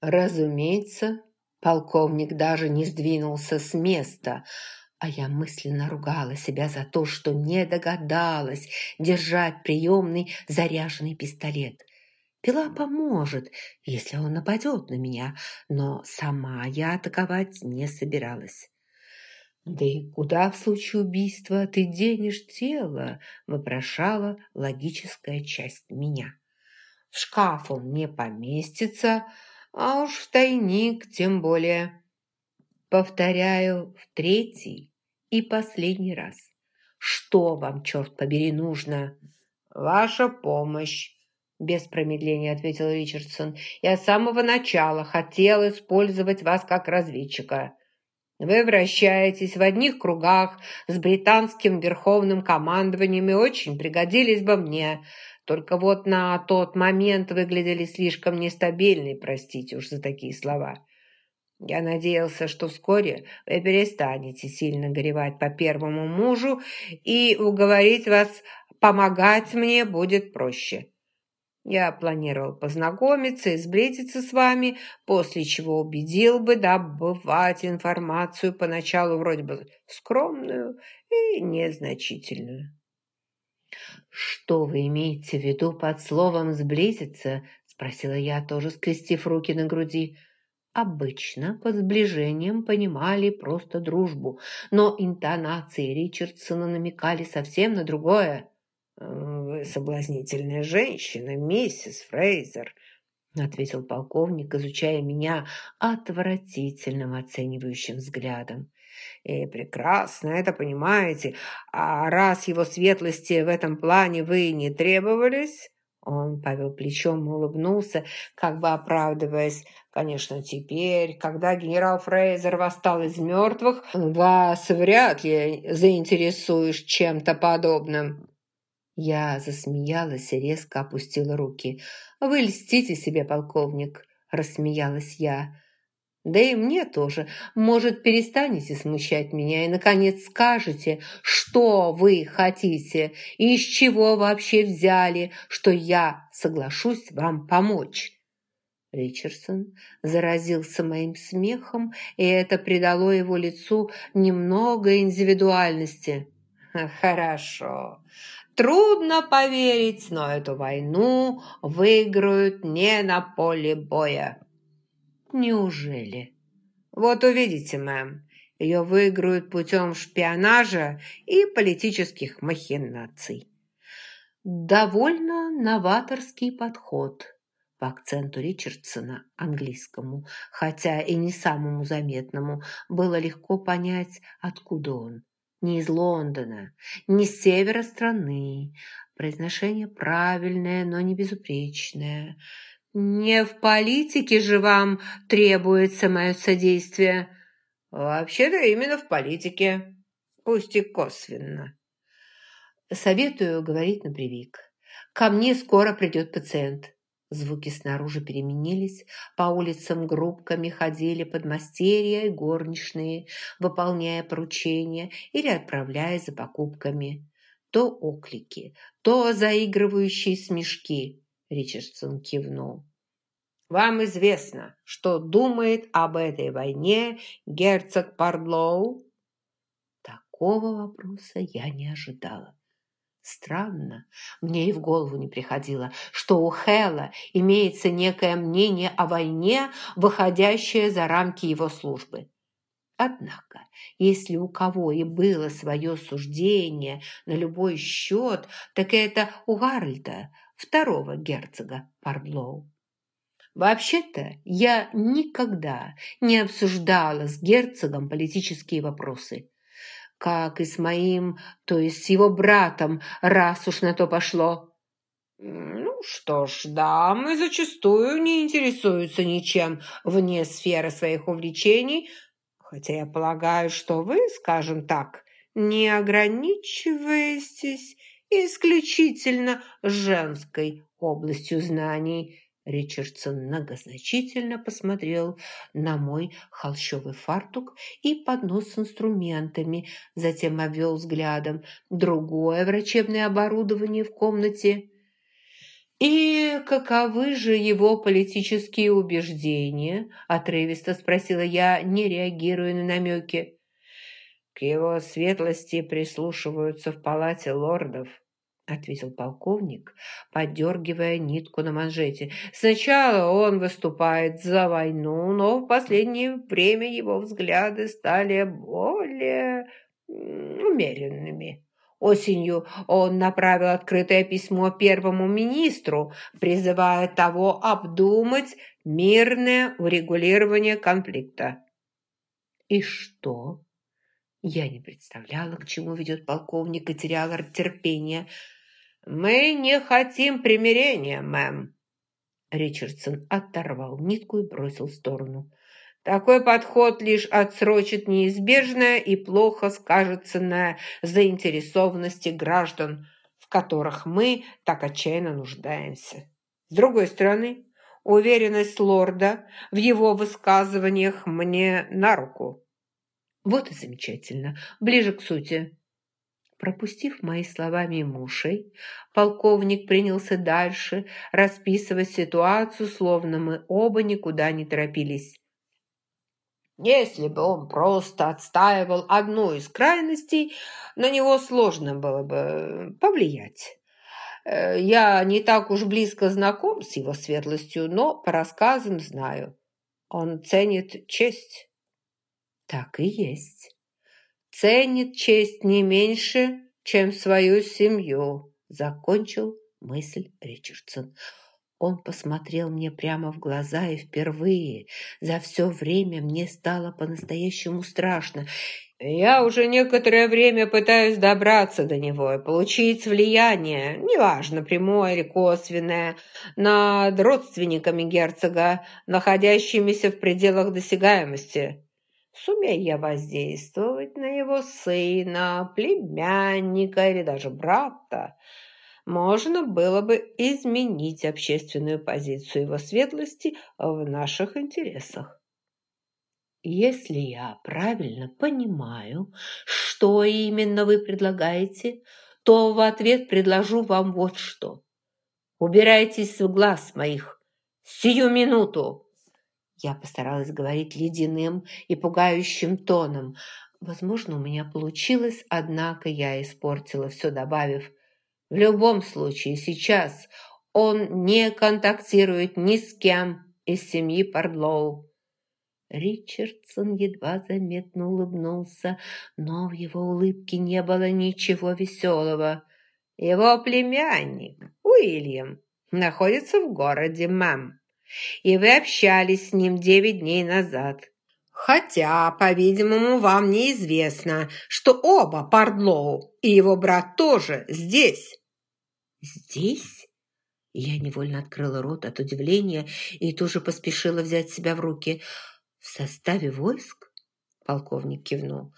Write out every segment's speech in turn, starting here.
Разумеется, полковник даже не сдвинулся с места, а я мысленно ругала себя за то, что не догадалась держать приемный заряженный пистолет. Пила поможет, если он нападет на меня, но сама я атаковать не собиралась. «Да и куда в случае убийства ты денешь тело?» – вопрошала логическая часть меня. «В шкаф он не поместится, а уж в тайник тем более». Повторяю в третий и последний раз. «Что вам, черт побери, нужно?» «Ваша помощь», – без промедления ответил Ричардсон. «Я с самого начала хотел использовать вас как разведчика». Вы вращаетесь в одних кругах с британским верховным командованием и очень пригодились бы мне. Только вот на тот момент выглядели слишком нестабильны, простите уж за такие слова. Я надеялся, что вскоре вы перестанете сильно горевать по первому мужу, и уговорить вас помогать мне будет проще. Я планировал познакомиться и сблизиться с вами, после чего убедил бы добывать информацию поначалу вроде бы скромную и незначительную. «Что вы имеете в виду под словом «сблизиться»?» – спросила я, тоже скрестив руки на груди. Обычно под сближением понимали просто дружбу, но интонации Ричардсона намекали совсем на другое. «Вы соблазнительная женщина, миссис Фрейзер», ответил полковник, изучая меня отвратительным оценивающим взглядом. «И прекрасно это понимаете. А раз его светлости в этом плане вы не требовались...» Он повел плечом и улыбнулся, как бы оправдываясь. «Конечно, теперь, когда генерал Фрейзер восстал из мертвых, вас вряд ли заинтересуешь чем-то подобным». Я засмеялась и резко опустила руки. «Вы льстите себе, полковник!» – рассмеялась я. «Да и мне тоже. Может, перестанете смущать меня и, наконец, скажете, что вы хотите и из чего вообще взяли, что я соглашусь вам помочь?» Ричардсон заразился моим смехом, и это придало его лицу немного индивидуальности. «Хорошо. Трудно поверить, но эту войну выиграют не на поле боя. Неужели? Вот увидите, мэм. Ее выиграют путем шпионажа и политических махинаций. Довольно новаторский подход по акценту Ричардсона, английскому, хотя и не самому заметному, было легко понять, откуда он не из Лондона, не с севера страны. Произношение правильное, но не безупречное. Не в политике же вам требуется мое содействие. Вообще-то именно в политике, пусть и косвенно. Советую говорить на привик. Ко мне скоро придет пациент. Звуки снаружи переменились, по улицам группками ходили подмастерья и горничные, выполняя поручения или отправляя за покупками. То оклики, то заигрывающие смешки. Ричардсон кивнул. «Вам известно, что думает об этой войне герцог Пардлоу?» Такого вопроса я не ожидала. Странно, мне и в голову не приходило, что у Хэлла имеется некое мнение о войне, выходящее за рамки его службы. Однако, если у кого и было свое суждение на любой счет, так это у Гарольда, второго герцога Пардлоу. Вообще-то я никогда не обсуждала с герцогом политические вопросы как и с моим, то есть с его братом, раз уж на то пошло. Ну что ж, дамы зачастую не интересуются ничем вне сферы своих увлечений, хотя я полагаю, что вы, скажем так, не ограничиваетесь исключительно женской областью знаний. Ричардсон многозначительно посмотрел на мой холщовый фартук и поднос с инструментами, затем обвел взглядом другое врачебное оборудование в комнате. «И каковы же его политические убеждения?» – отрывисто спросила я, не реагируя на намеки. «К его светлости прислушиваются в палате лордов», – ответил полковник, подергивая нитку на манжете. «Сначала он выступает за войну, но в последнее время его взгляды стали более умеренными». Осенью он направил открытое письмо первому министру, призывая того обдумать мирное урегулирование конфликта. И что? Я не представляла, к чему ведет полковник и теряла терпение. «Мы не хотим примирения, мэм!» Ричардсон оторвал нитку и бросил в сторону. Такой подход лишь отсрочит неизбежное и плохо скажется на заинтересованности граждан, в которых мы так отчаянно нуждаемся. С другой стороны, уверенность лорда в его высказываниях мне на руку. Вот и замечательно. Ближе к сути. Пропустив мои слова мимо полковник принялся дальше расписывать ситуацию, словно мы оба никуда не торопились. Если бы он просто отстаивал одну из крайностей, на него сложно было бы повлиять. Э, я не так уж близко знаком с его светлостью, но по рассказам знаю. Он ценит честь. Так и есть. Ценит честь не меньше, чем свою семью, закончил мысль Ричардсон. Он посмотрел мне прямо в глаза, и впервые за все время мне стало по-настоящему страшно. Я уже некоторое время пытаюсь добраться до него и получить влияние, неважно, прямое или косвенное, над родственниками герцога, находящимися в пределах досягаемости. Сумею я воздействовать на его сына, племянника или даже брата, можно было бы изменить общественную позицию его светлости в наших интересах. Если я правильно понимаю, что именно вы предлагаете, то в ответ предложу вам вот что. Убирайтесь в глаз моих. Сию минуту. Я постаралась говорить ледяным и пугающим тоном. Возможно, у меня получилось, однако я испортила все, добавив в любом случае, сейчас он не контактирует ни с кем из семьи Пардлоу. Ричардсон едва заметно улыбнулся, но в его улыбке не было ничего веселого. Его племянник, Уильям, находится в городе, мам, и вы общались с ним девять дней назад. Хотя, по-видимому, вам неизвестно, что оба Пардлоу и его брат тоже здесь. Здесь? Я невольно открыла рот от удивления и тоже поспешила взять себя в руки. В составе войск? Полковник кивнул.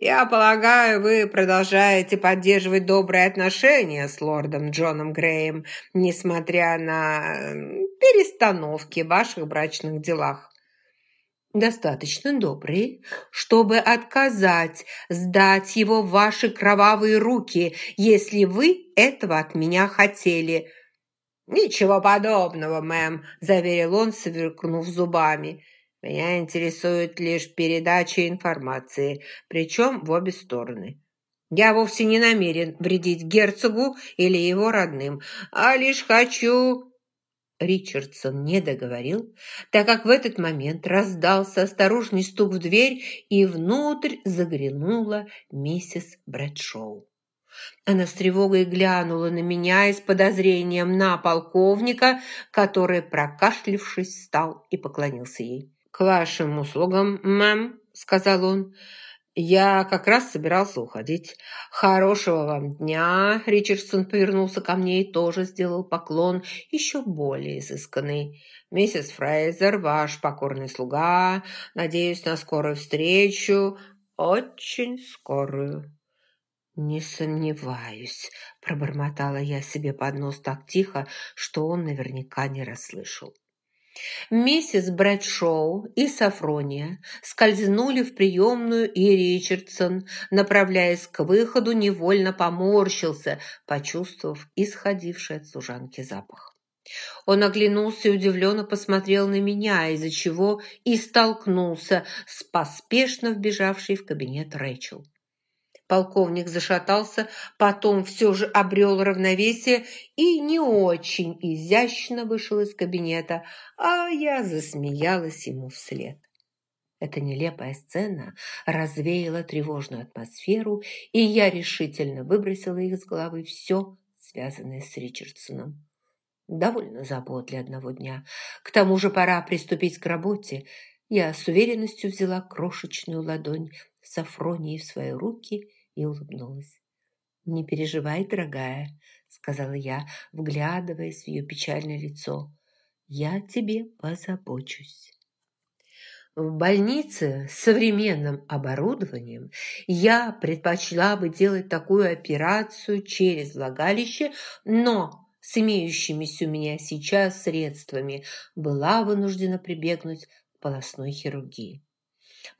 «Я полагаю, вы продолжаете поддерживать добрые отношения с лордом Джоном Греем, несмотря на перестановки в ваших брачных делах достаточно добрый, чтобы отказать сдать его в ваши кровавые руки, если вы этого от меня хотели». «Ничего подобного, мэм», – заверил он, сверкнув зубами. «Меня интересует лишь передача информации, причем в обе стороны». Я вовсе не намерен вредить герцогу или его родным, а лишь хочу Ричардсон не договорил, так как в этот момент раздался осторожный стук в дверь, и внутрь заглянула миссис Брэдшоу. Она с тревогой глянула на меня и с подозрением на полковника, который, прокашлившись, встал и поклонился ей. «К вашим услугам, мэм», — сказал он, — «Я как раз собирался уходить. Хорошего вам дня!» Ричардсон повернулся ко мне и тоже сделал поклон, еще более изысканный. «Миссис Фрейзер, ваш покорный слуга. Надеюсь на скорую встречу. Очень скорую». «Не сомневаюсь», – пробормотала я себе под нос так тихо, что он наверняка не расслышал. Миссис Брэдшоу и Сафрония скользнули в приемную, и Ричардсон, направляясь к выходу, невольно поморщился, почувствовав исходивший от служанки запах. Он оглянулся и удивленно посмотрел на меня, из-за чего и столкнулся с поспешно вбежавшей в кабинет Рэйчел. Полковник зашатался, потом все же обрел равновесие и не очень изящно вышел из кабинета, а я засмеялась ему вслед. Эта нелепая сцена развеяла тревожную атмосферу, и я решительно выбросила из головы все, связанное с Ричардсоном. Довольно забот для одного дня. К тому же пора приступить к работе. Я с уверенностью взяла крошечную ладонь Сафронии в свои руки и улыбнулась. «Не переживай, дорогая», — сказала я, вглядываясь в ее печальное лицо. «Я тебе позабочусь». В больнице с современным оборудованием я предпочла бы делать такую операцию через влагалище, но с имеющимися у меня сейчас средствами была вынуждена прибегнуть к полостной хирургии.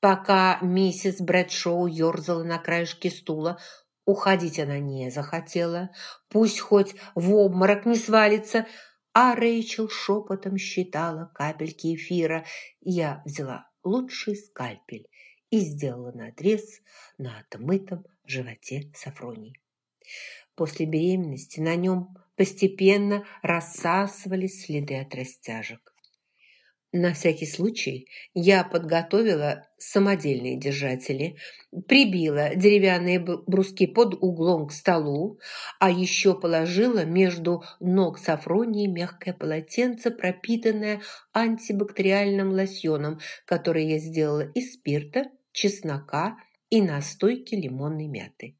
Пока миссис Брэдшоу ерзала на краешке стула, уходить она не захотела, пусть хоть в обморок не свалится, а Рэйчел шепотом считала капельки эфира. Я взяла лучший скальпель и сделала надрез на отмытом животе Сафронии. После беременности на нем постепенно рассасывались следы от растяжек. На всякий случай я подготовила самодельные держатели, прибила деревянные бруски под углом к столу, а еще положила между ног Сафронии мягкое полотенце, пропитанное антибактериальным лосьоном, который я сделала из спирта, чеснока и настойки лимонной мяты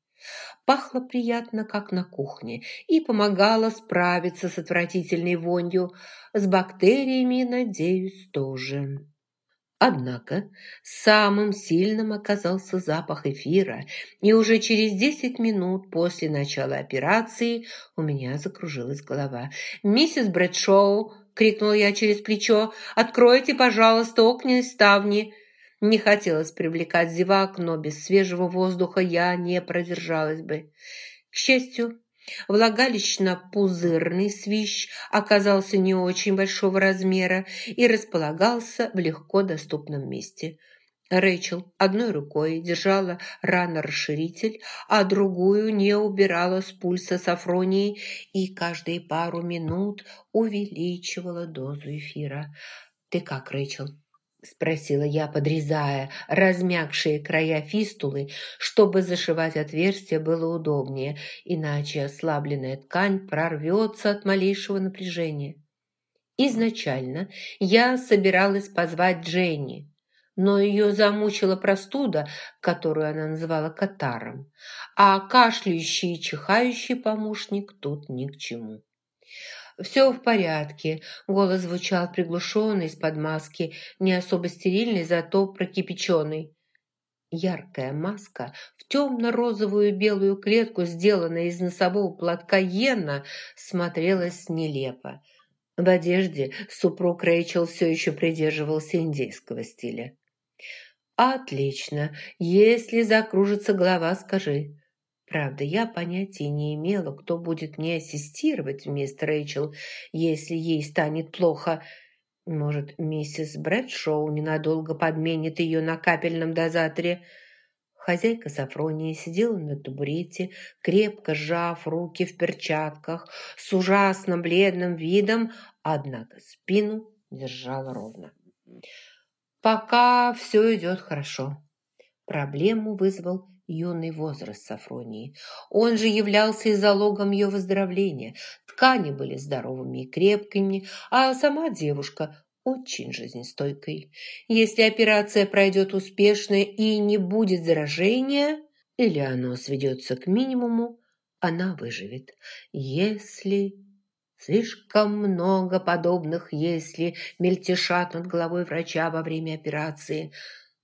пахло приятно, как на кухне, и помогало справиться с отвратительной вонью. С бактериями, надеюсь, тоже. Однако самым сильным оказался запах эфира, и уже через десять минут после начала операции у меня закружилась голова. «Миссис Брэдшоу!» — крикнула я через плечо. «Откройте, пожалуйста, окна и ставни!» Не хотелось привлекать зевак, но без свежего воздуха я не продержалась бы. К счастью, влагалищно-пузырный свищ оказался не очень большого размера и располагался в легко доступном месте. Рэйчел одной рукой держала ранорасширитель, а другую не убирала с пульса Сафронии и каждые пару минут увеличивала дозу эфира. «Ты как, Рэйчел?» Спросила я, подрезая размягшие края фистулы, чтобы зашивать отверстие было удобнее, иначе ослабленная ткань прорвется от малейшего напряжения. Изначально я собиралась позвать Дженни, но ее замучила простуда, которую она называла катаром, а кашляющий и чихающий помощник тут ни к чему. «Все в порядке», – голос звучал приглушенный из-под маски, не особо стерильный, зато прокипяченный. Яркая маска в темно-розовую белую клетку, сделанная из носового платка Йена, смотрелась нелепо. В одежде супруг Рэйчел все еще придерживался индейского стиля. «Отлично. Если закружится голова, скажи. Правда, я понятия не имела, кто будет мне ассистировать вместо Рэйчел, если ей станет плохо. Может, миссис Брэдшоу ненадолго подменит ее на капельном дозаторе. Хозяйка Сафронии сидела на табурете, крепко сжав руки в перчатках, с ужасно бледным видом, однако спину держала ровно. Пока все идет хорошо. Проблему вызвал юный возраст Сафронии. Он же являлся и залогом ее выздоровления. Ткани были здоровыми и крепкими, а сама девушка очень жизнестойкой. Если операция пройдет успешно и не будет заражения, или оно сведется к минимуму, она выживет. Если... Слишком много подобных «если» мельтешат над головой врача во время операции.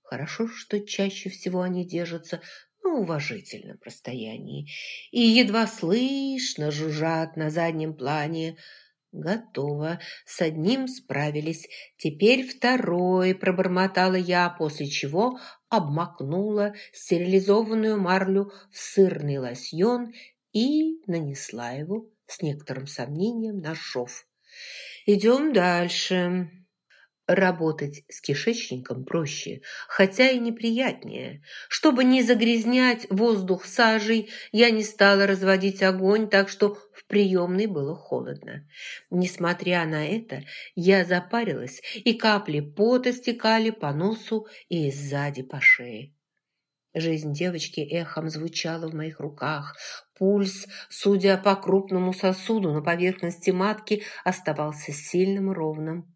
Хорошо, что чаще всего они держатся на уважительном расстоянии и едва слышно жужжат на заднем плане. «Готово. С одним справились. Теперь второй», – пробормотала я, после чего обмакнула стерилизованную марлю в сырный лосьон и нанесла его с некоторым сомнением на шов. Идем дальше. Работать с кишечником проще, хотя и неприятнее. Чтобы не загрязнять воздух сажей, я не стала разводить огонь, так что в приемной было холодно. Несмотря на это, я запарилась, и капли пота стекали по носу и сзади по шее. Жизнь девочки эхом звучала в моих руках. Пульс, судя по крупному сосуду на поверхности матки, оставался сильным ровным.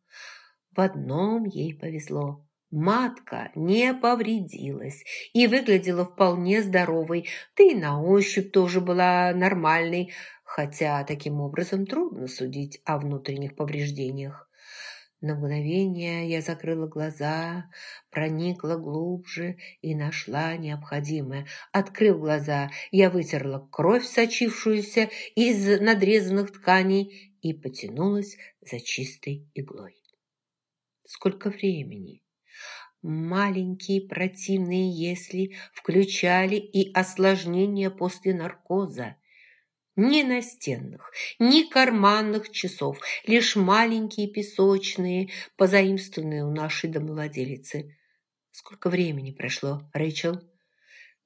В одном ей повезло. Матка не повредилась и выглядела вполне здоровой, да и на ощупь тоже была нормальной, хотя таким образом трудно судить о внутренних повреждениях. На мгновение я закрыла глаза, проникла глубже и нашла необходимое. Открыв глаза, я вытерла кровь, сочившуюся из надрезанных тканей, и потянулась за чистой иглой. Сколько времени? Маленькие противные если включали и осложнения после наркоза. Ни настенных, ни карманных часов, лишь маленькие песочные, позаимствованные у нашей домовладелицы. Сколько времени прошло, Рэйчел?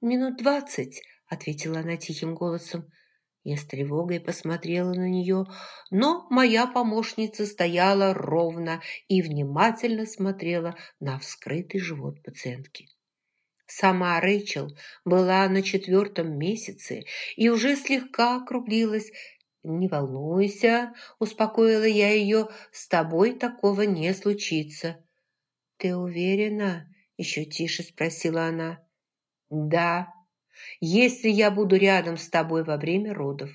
Минут двадцать, ответила она тихим голосом. Я с тревогой посмотрела на нее, но моя помощница стояла ровно и внимательно смотрела на вскрытый живот пациентки. Сама Рэйчел была на четвертом месяце и уже слегка округлилась. «Не волнуйся», – успокоила я ее, – «с тобой такого не случится». «Ты уверена?» – еще тише спросила она. «Да», если я буду рядом с тобой во время родов».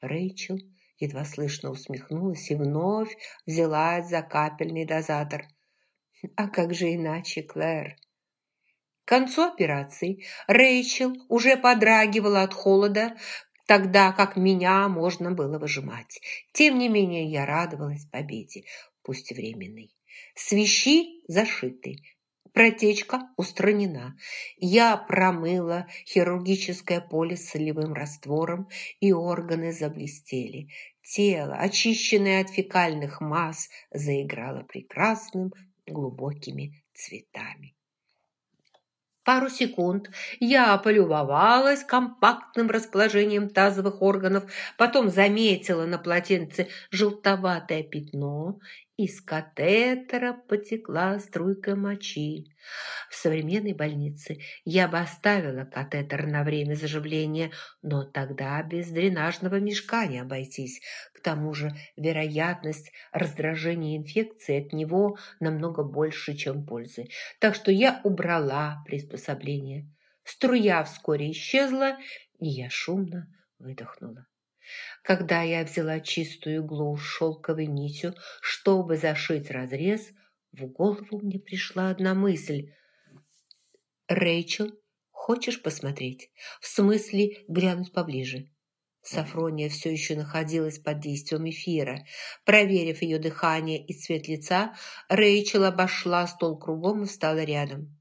Рэйчел едва слышно усмехнулась и вновь взялась за капельный дозатор. «А как же иначе, Клэр?» К концу операции Рэйчел уже подрагивала от холода, тогда как меня можно было выжимать. Тем не менее я радовалась победе, пусть временной. Свищи зашиты, Протечка устранена. Я промыла хирургическое поле с солевым раствором, и органы заблестели. Тело, очищенное от фекальных масс, заиграло прекрасным глубокими цветами. Пару секунд я полюбовалась компактным расположением тазовых органов, потом заметила на полотенце желтоватое пятно из катетера потекла струйка мочи. В современной больнице я бы оставила катетер на время заживления, но тогда без дренажного мешка не обойтись. К тому же вероятность раздражения инфекции от него намного больше, чем пользы. Так что я убрала приспособление. Струя вскоре исчезла, и я шумно выдохнула. Когда я взяла чистую иглу с шелковой нитью, чтобы зашить разрез, в голову мне пришла одна мысль. «Рэйчел, хочешь посмотреть? В смысле глянуть поближе?» Сафрония все еще находилась под действием эфира. Проверив ее дыхание и цвет лица, Рэйчел обошла стол кругом и встала рядом.